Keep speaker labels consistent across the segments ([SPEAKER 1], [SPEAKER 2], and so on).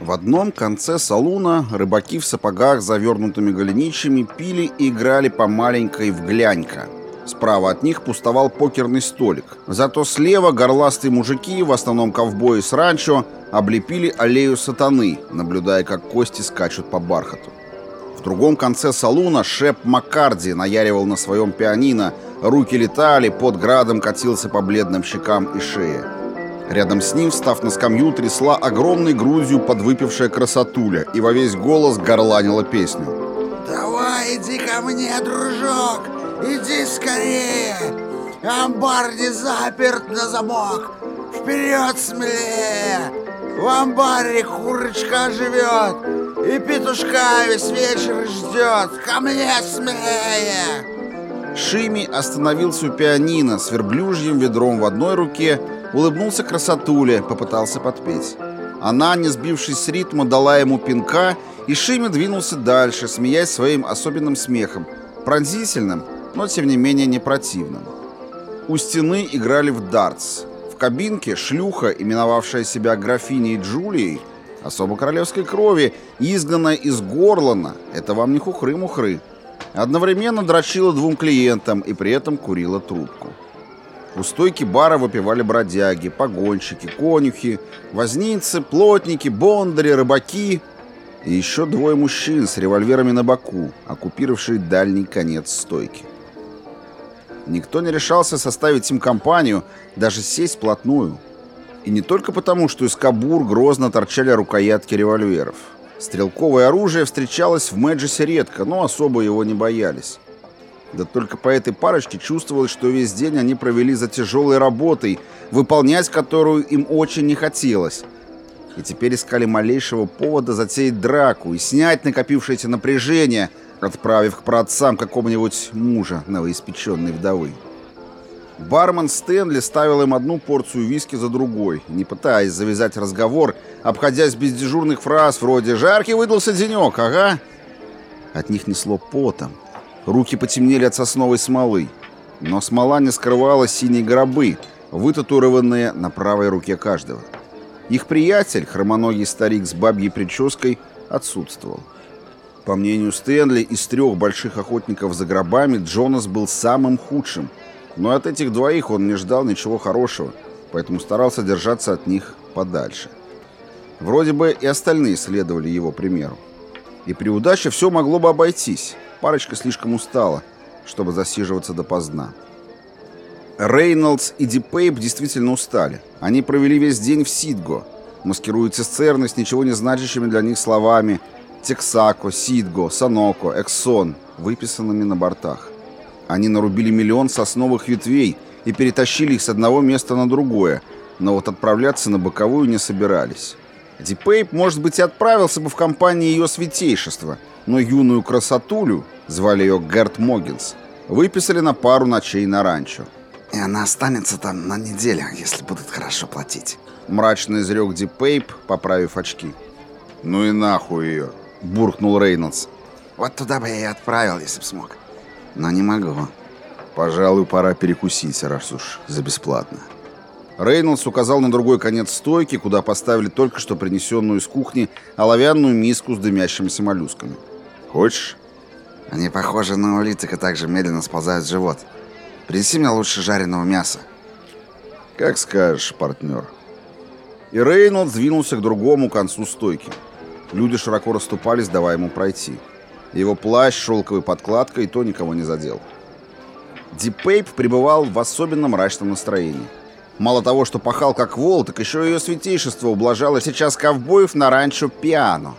[SPEAKER 1] В одном конце салуна рыбаки в сапогах, завернутыми голенищами, пили и играли по маленькой в глянька. Справа от них пустовал покерный столик. Зато слева горластые мужики, в основном ковбои с ранчо, облепили аллею сатаны, наблюдая, как кости скачут по бархату. В другом конце салуна Шеп Маккарди наяривал на своем пианино, руки летали, под градом катился по бледным щекам и шее. Рядом с ним, встав на скамью, трясла огромной грудью подвыпившая красотуля и во весь голос горланила песню.
[SPEAKER 2] «Давай иди ко мне, дружок, иди скорее! Амбар не заперт на замок! Вперед смелее! В амбаре курочка живет, и петушка весь вечер ждет! Ко мне смелее!»
[SPEAKER 1] Шими остановился у пианино с верблюжьим ведром в одной руке Улыбнулся красотуле, попытался подпеть. Она, не сбившись с ритма, дала ему пинка, и Шими двинулся дальше, смеясь своим особенным смехом, пронзительным, но тем не менее не противным. У стены играли в дартс. В кабинке шлюха, именовавшая себя графиней Джулией, особо королевской крови, изгнанная из Горлана, это вам не хухры-мухры, одновременно дрочила двум клиентам и при этом курила трубку. У стойки бара выпивали бродяги, погонщики, конюхи, возницы, плотники, бондари, рыбаки и еще двое мужчин с револьверами на боку, оккупировавшие дальний конец стойки. Никто не решался составить им компанию, даже сесть вплотную. И не только потому, что из кабур грозно торчали рукоятки револьверов. Стрелковое оружие встречалось в Мэджисе редко, но особо его не боялись. Да только по этой парочке чувствовалось, что весь день они провели за тяжелой работой, выполнять которую им очень не хотелось. И теперь искали малейшего повода затеять драку и снять накопившееся напряжение, отправив к праотцам какого-нибудь мужа новоиспеченной вдовы. Бармен Стэнли ставил им одну порцию виски за другой, не пытаясь завязать разговор, обходясь без дежурных фраз вроде «Жаркий выдался денек, ага». От них несло потом, Руки потемнели от сосновой смолы, но смола не скрывала синие гробы, вытатуированные на правой руке каждого. Их приятель, хромоногий старик с бабьей прической, отсутствовал. По мнению Стэнли, из трех больших охотников за гробами Джонас был самым худшим, но от этих двоих он не ждал ничего хорошего, поэтому старался держаться от них подальше. Вроде бы и остальные следовали его примеру. И при удаче все могло бы обойтись, Парочка слишком устала, чтобы засиживаться допоздна. Рейнольдс и Дипейп действительно устали. Они провели весь день в Сидго, маскируя цистерны с ничего не значащими для них словами «Тексако», «Сидго», «Саноко», «Эксон», выписанными на бортах. Они нарубили миллион сосновых ветвей и перетащили их с одного места на другое, но вот отправляться на боковую не собирались. Дипейп, может быть, и отправился бы в компании ее святейшества – но юную красотулю, звали ее Герт Могинс, выписали на пару ночей на ранчо.
[SPEAKER 3] «И она останется там на неделю, если будут хорошо платить», —
[SPEAKER 1] мрачно изрек Дипейп, поправив очки. «Ну и нахуй ее», — буркнул Рейнольдс.
[SPEAKER 3] «Вот туда бы я и отправил, если б смог. Но не могу».
[SPEAKER 1] «Пожалуй, пора перекусить, раз уж за бесплатно». Рейнольдс указал на другой конец стойки, куда поставили только что принесенную из кухни оловянную миску с дымящимися моллюсками. Хочешь?
[SPEAKER 3] Они похожи на улиток и также медленно сползают в живот. Принеси мне лучше жареного мяса.
[SPEAKER 1] Как скажешь, партнер. И Рейнольд двинулся к другому концу стойки. Люди широко расступались, давая ему пройти. Его плащ шелковой подкладкой то никого не задел. Дипейп пребывал в особенно мрачном настроении. Мало того, что пахал как вол, так еще ее святейшество ублажало сейчас ковбоев на ранчо Пиано.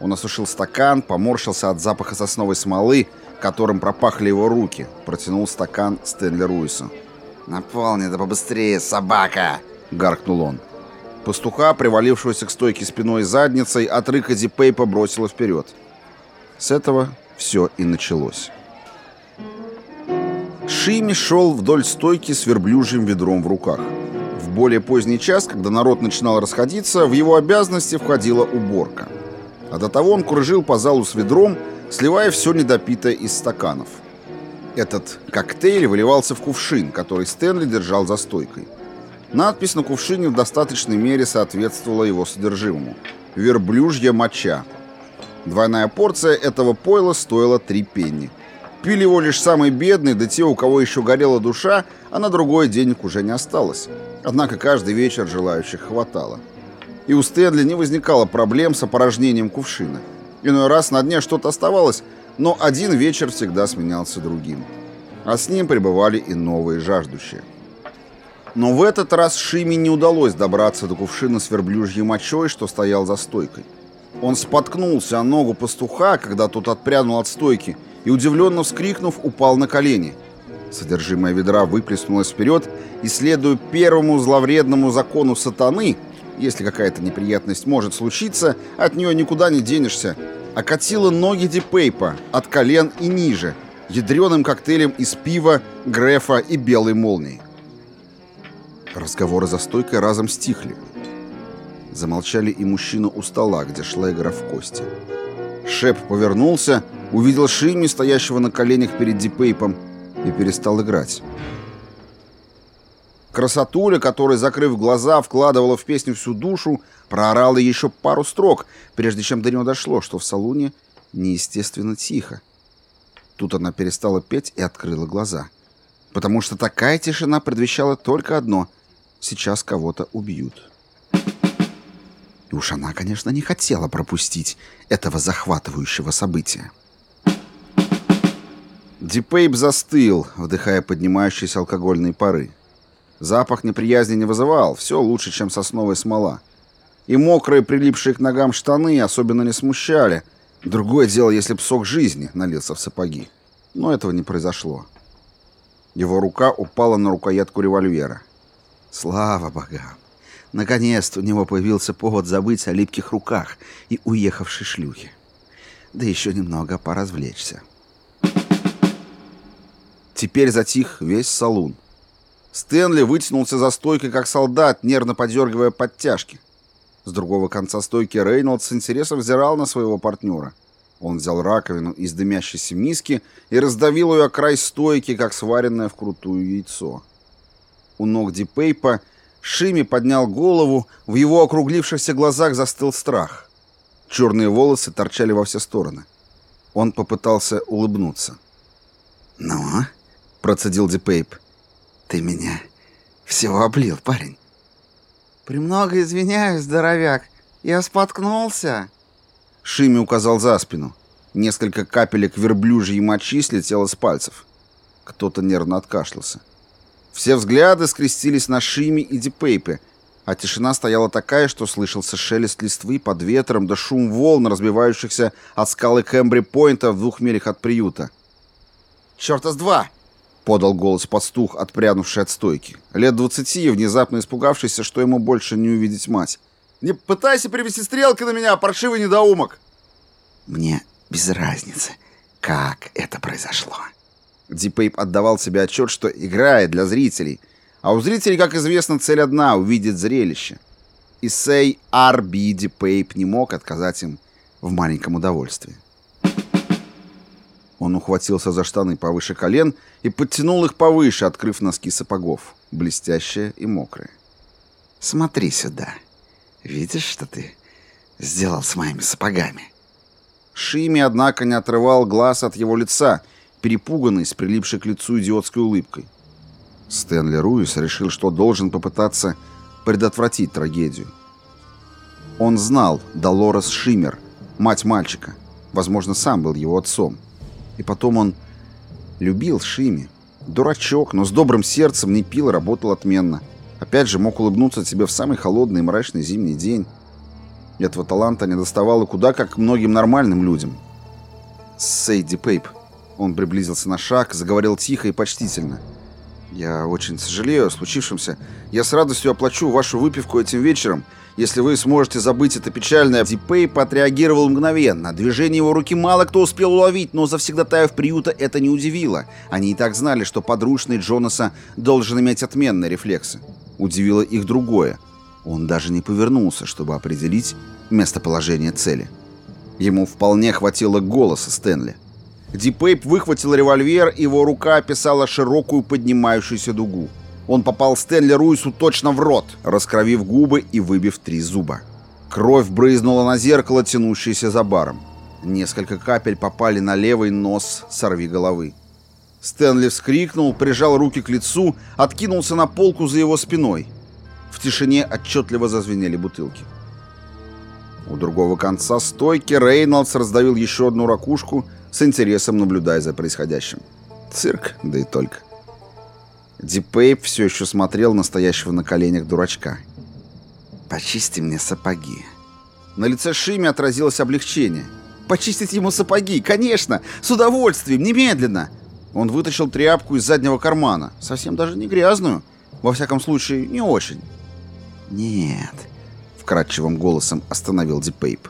[SPEAKER 1] Он осушил стакан, поморщился от запаха сосновой смолы, которым пропахли его руки. Протянул стакан Стэнли Руису.
[SPEAKER 3] «Наполни да побыстрее, собака!» — гаркнул он.
[SPEAKER 1] Пастуха, привалившегося к стойке спиной и задницей, от рыка Дипейпа бросила вперед. С этого все и началось. Шими шел вдоль стойки с верблюжьим ведром в руках. В более поздний час, когда народ начинал расходиться, в его обязанности входила уборка. А до того он кружил по залу с ведром, сливая все недопитое из стаканов. Этот коктейль выливался в кувшин, который Стэнли держал за стойкой. Надпись на кувшине в достаточной мере соответствовала его содержимому. «Верблюжья моча». Двойная порция этого пойла стоила три пенни. Пили его лишь самые бедные, да те, у кого еще горела душа, а на другой денег уже не осталось. Однако каждый вечер желающих хватало. И у Стэнли не возникало проблем с опорожнением кувшина. Иной раз на дне что-то оставалось, но один вечер всегда сменялся другим. А с ним пребывали и новые жаждущие. Но в этот раз Шиме не удалось добраться до кувшина с верблюжьей мочой, что стоял за стойкой. Он споткнулся о ногу пастуха, когда тот отпрянул от стойки, и, удивленно вскрикнув, упал на колени. Содержимое ведра выплеснулось вперед, и, следуя первому зловредному закону сатаны, если какая-то неприятность может случиться, от нее никуда не денешься, окатило ноги Дипейпа от колен и ниже, ядреным коктейлем из пива, грефа и белой молнии. Разговоры за стойкой разом стихли. Замолчали и мужчина у стола, где шла игра в кости. Шеп повернулся, увидел Шими, стоящего на коленях перед Дипейпом, и перестал играть. Красотуля, которая, закрыв глаза, вкладывала в песню всю душу, проорала еще пару строк, прежде чем до него дошло, что в салуне неестественно тихо. Тут она перестала петь и открыла глаза. Потому что такая тишина предвещала только одно — сейчас кого-то убьют. И уж она, конечно, не хотела пропустить этого захватывающего события. Дипейп застыл, вдыхая поднимающиеся алкогольные пары. Запах неприязни не вызывал, все лучше, чем сосновая смола. И мокрые, прилипшие к ногам штаны особенно не смущали. Другое дело, если б сок жизни налился в сапоги. Но этого не произошло. Его рука упала на рукоятку револьвера. Слава богам! Наконец-то у него появился повод забыть о липких руках и уехавшей шлюхе. Да еще немного поразвлечься. Теперь затих весь салун. Стэнли вытянулся за стойкой, как солдат, нервно подергивая подтяжки. С другого конца стойки Рейнольдс с интересом взирал на своего партнера. Он взял раковину из дымящейся миски и раздавил ее о край стойки, как сваренное вкрутую яйцо. У ног Дипейпа Шими поднял голову, в его округлившихся глазах застыл страх. Черные волосы торчали во все стороны. Он попытался улыбнуться.
[SPEAKER 3] «Ну?» — процедил Дипейп. Ты меня всего облил, парень.
[SPEAKER 2] «Премного извиняюсь, здоровяк. Я споткнулся».
[SPEAKER 1] Шими указал за спину. Несколько капелек верблюжьей мочи слетело с пальцев. Кто-то нервно откашлялся. Все взгляды скрестились на Шими и Дипейпе, а тишина стояла такая, что слышался шелест листвы под ветром да шум волн, разбивающихся от скалы Кэмбри-Пойнта в двух милях от приюта. «Чёрта с два!» Подал голос пастух, отпрянувший от стойки. Лет двадцати и внезапно испугавшийся, что ему больше не увидеть мать. «Не пытайся привести стрелки на меня, паршивый недоумок!»
[SPEAKER 3] «Мне без разницы, как это произошло».
[SPEAKER 1] Дипейп отдавал себе отчет, что играет для зрителей. А у зрителей, как известно, цель одна — увидеть зрелище. И сей Арби Дипейп не мог отказать им в маленьком удовольствии. Он ухватился за штаны повыше колен и подтянул их повыше, открыв носки сапогов, блестящие и мокрые.
[SPEAKER 3] «Смотри сюда. Видишь, что ты сделал с моими сапогами?»
[SPEAKER 1] Шими, однако, не отрывал глаз от его лица, перепуганный, с прилипшей к лицу идиотской улыбкой. Стэнли Руис решил, что должен попытаться предотвратить трагедию. Он знал Долорес Шиммер, мать мальчика. Возможно, сам был его отцом. И потом он любил Шими. Дурачок, но с добрым сердцем не пил работал отменно. Опять же, мог улыбнуться тебе в самый холодный и мрачный зимний день. Этого таланта не доставало куда как многим нормальным людям. Сейди Пейп. Он приблизился на шаг, заговорил тихо и почтительно. «Я очень сожалею о случившемся. Я с радостью оплачу вашу выпивку этим вечером. Если вы сможете забыть это печальное, Дипей отреагировал мгновенно. Движение его руки мало кто успел уловить, но завсегдатаев приюта это не удивило. Они и так знали, что подручный Джонаса должен иметь отменные рефлексы. Удивило их другое. Он даже не повернулся, чтобы определить местоположение цели. Ему вполне хватило голоса Стэнли. Дипейп выхватил револьвер, его рука описала широкую поднимающуюся дугу. Он попал Стэнли Руису точно в рот, раскровив губы и выбив три зуба. Кровь брызнула на зеркало, тянущееся за баром. Несколько капель попали на левый нос сорви головы. Стэнли вскрикнул, прижал руки к лицу, откинулся на полку за его спиной. В тишине отчетливо зазвенели бутылки. У другого конца стойки Рейнольдс раздавил еще одну ракушку, с интересом наблюдая за происходящим. Цирк, да и только. Дипейп все еще смотрел на стоящего на коленях дурачка.
[SPEAKER 3] «Почисти мне сапоги».
[SPEAKER 1] На лице Шими отразилось облегчение. «Почистить ему сапоги? Конечно! С удовольствием! Немедленно!» Он вытащил тряпку из заднего кармана. Совсем даже не грязную. Во всяком случае, не очень.
[SPEAKER 3] «Нет», —
[SPEAKER 1] вкрадчивым голосом остановил Дипейп.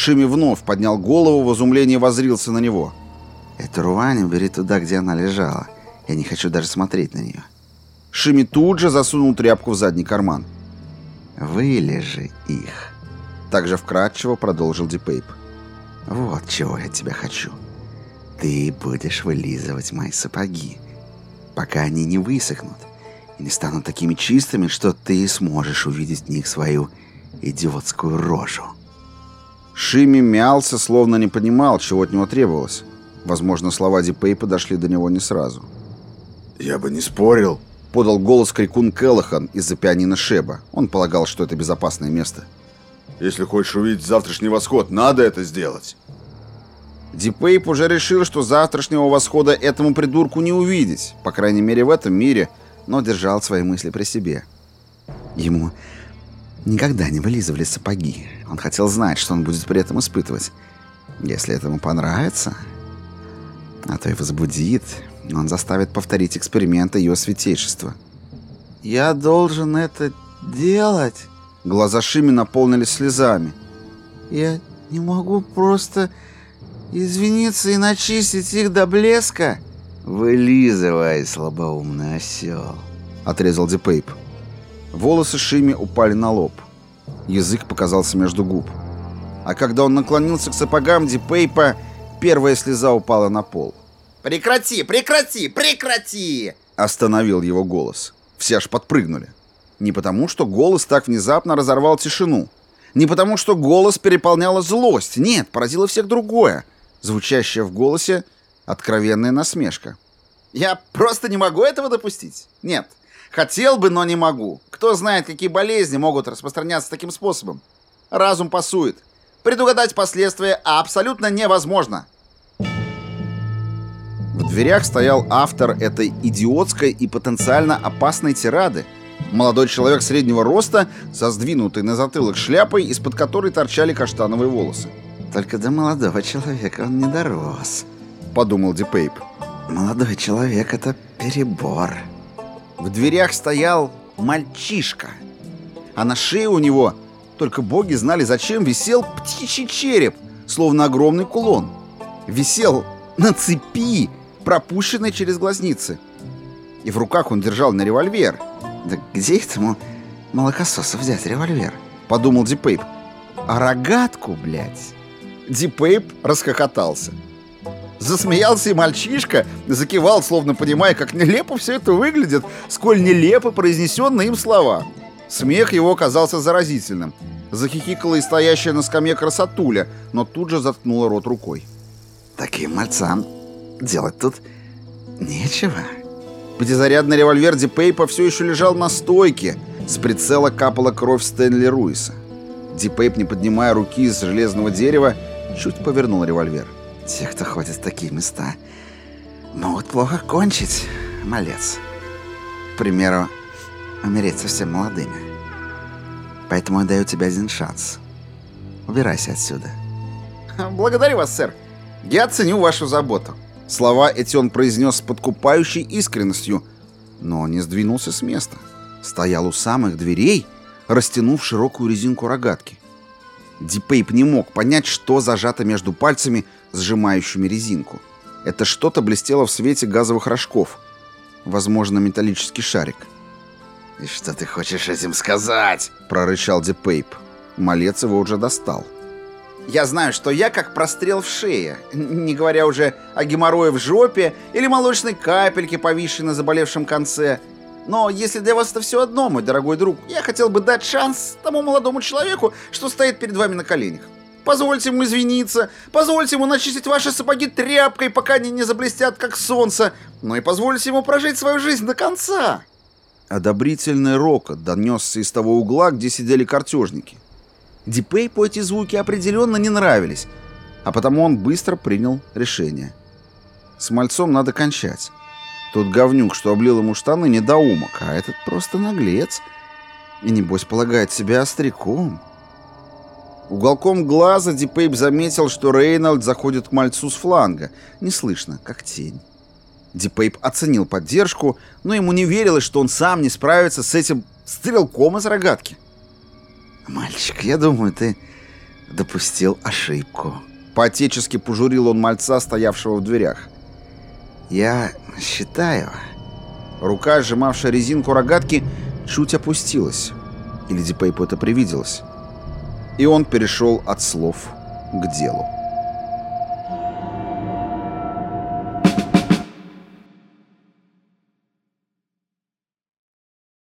[SPEAKER 1] Шими вновь поднял голову, в изумлении возрился на него.
[SPEAKER 3] «Эту рвань бери туда, где она лежала. Я не хочу даже смотреть на нее».
[SPEAKER 1] Шими тут же засунул тряпку в задний карман.
[SPEAKER 3] «Вылежи их», —
[SPEAKER 1] также вкрадчиво продолжил Дипейп.
[SPEAKER 3] «Вот чего я тебя хочу. Ты будешь вылизывать мои сапоги, пока они не высохнут и не станут такими чистыми, что ты сможешь увидеть в них свою идиотскую рожу».
[SPEAKER 1] Шими мялся, словно не понимал, чего от него требовалось. Возможно, слова Дипей подошли до него не сразу.
[SPEAKER 4] «Я бы не спорил», —
[SPEAKER 1] подал голос крикун Келлахан из-за пианино Шеба. Он полагал, что это безопасное место.
[SPEAKER 4] «Если хочешь увидеть завтрашний восход, надо это сделать».
[SPEAKER 1] Дипейп уже решил, что завтрашнего восхода этому придурку не увидеть, по крайней мере в этом мире, но держал свои мысли при себе.
[SPEAKER 3] Ему никогда не вылизывали сапоги. Он хотел знать, что он будет при этом испытывать. Если этому понравится, а то и возбудит, он заставит повторить эксперимент ее святейшества.
[SPEAKER 2] «Я должен это делать?»
[SPEAKER 1] Глаза Шими наполнились слезами.
[SPEAKER 2] «Я не могу просто извиниться и начистить их до блеска?»
[SPEAKER 3] «Вылизывай, слабоумный осел», —
[SPEAKER 1] отрезал Дипейп. Волосы Шими упали на лоб. Язык показался между губ. А когда он наклонился к сапогам Дипейпа, первая слеза упала на пол.
[SPEAKER 5] «Прекрати! Прекрати! Прекрати!»
[SPEAKER 1] Остановил его голос. Все аж подпрыгнули. Не потому, что голос так внезапно разорвал тишину. Не потому, что голос переполняла злость. Нет, поразило всех другое. Звучащая в голосе откровенная насмешка.
[SPEAKER 5] «Я просто не могу этого допустить. Нет, Хотел бы, но не могу. Кто знает, какие болезни могут распространяться таким способом. Разум пасует. Предугадать последствия абсолютно невозможно.
[SPEAKER 1] В дверях стоял автор этой идиотской и потенциально опасной тирады. Молодой человек среднего роста, со сдвинутой на затылок шляпой, из-под которой торчали каштановые волосы.
[SPEAKER 3] «Только до молодого человека он не дорос», —
[SPEAKER 1] подумал Дипейп.
[SPEAKER 3] «Молодой человек — это перебор».
[SPEAKER 1] В дверях стоял мальчишка. А на шее у него, только боги знали зачем, висел птичий череп, словно огромный кулон. Висел на цепи, пропущенной через глазницы. И в руках он держал на револьвер.
[SPEAKER 3] «Да где этому молокососу взять револьвер?»
[SPEAKER 1] — подумал Дипейп. «А рогатку, блядь!» Дипейп расхохотался. Засмеялся и мальчишка, закивал, словно понимая, как нелепо все это выглядит, сколь нелепо произнесенные им слова. Смех его казался заразительным. Захихикала и стоящая на скамье красотуля, но тут же заткнула рот рукой.
[SPEAKER 3] «Таким мальцам делать тут нечего».
[SPEAKER 1] Пятизарядный револьвер Дипейпа все еще лежал на стойке. С прицела капала кровь Стэнли Руиса. Дипейп, не поднимая руки из железного дерева, чуть повернул револьвер.
[SPEAKER 3] Те, кто ходит в такие места, могут плохо кончить, малец. К примеру, умереть совсем молодыми. Поэтому я даю тебе один шанс. Убирайся отсюда.
[SPEAKER 1] Благодарю вас, сэр. Я ценю вашу заботу. Слова эти он произнес с подкупающей искренностью, но не сдвинулся с места. Стоял у самых дверей, растянув широкую резинку рогатки. Дипейп не мог понять, что зажато между пальцами, сжимающими резинку. Это что-то блестело в свете газовых рожков. Возможно, металлический шарик.
[SPEAKER 5] «И что ты хочешь этим сказать?»
[SPEAKER 1] — прорычал Дипейп. Малец его уже достал.
[SPEAKER 5] «Я знаю, что я как прострел в шее, не говоря уже о геморрое в жопе или молочной капельке, повисшей на заболевшем конце. Но если для вас это все одно, мой дорогой друг, я хотел бы дать шанс тому молодому человеку, что стоит перед вами на коленях. Позвольте ему извиниться, позвольте ему начистить ваши сапоги тряпкой, пока они не заблестят, как солнце, но и позвольте ему прожить свою жизнь до конца.
[SPEAKER 1] Одобрительный рокот донесся из того угла, где сидели картежники. Дипейпу эти звуки определенно не нравились, а потому он быстро принял решение. С мальцом надо кончать. Тот говнюк, что облил ему штаны, недоумок, а этот просто наглец. И небось полагает себя остряком. Уголком глаза Дипейп заметил, что Рейнольд заходит к мальцу с фланга. Не слышно, как тень. Дипейп оценил поддержку, но ему не верилось, что он сам не справится с этим стрелком из рогатки.
[SPEAKER 3] «Мальчик, я думаю, ты допустил ошибку».
[SPEAKER 1] По-отечески пожурил он мальца, стоявшего в дверях.
[SPEAKER 3] «Я считаю...»
[SPEAKER 1] Рука, сжимавшая резинку рогатки, чуть опустилась. Или Дипейпу это привиделось. И он перешел от слов к делу.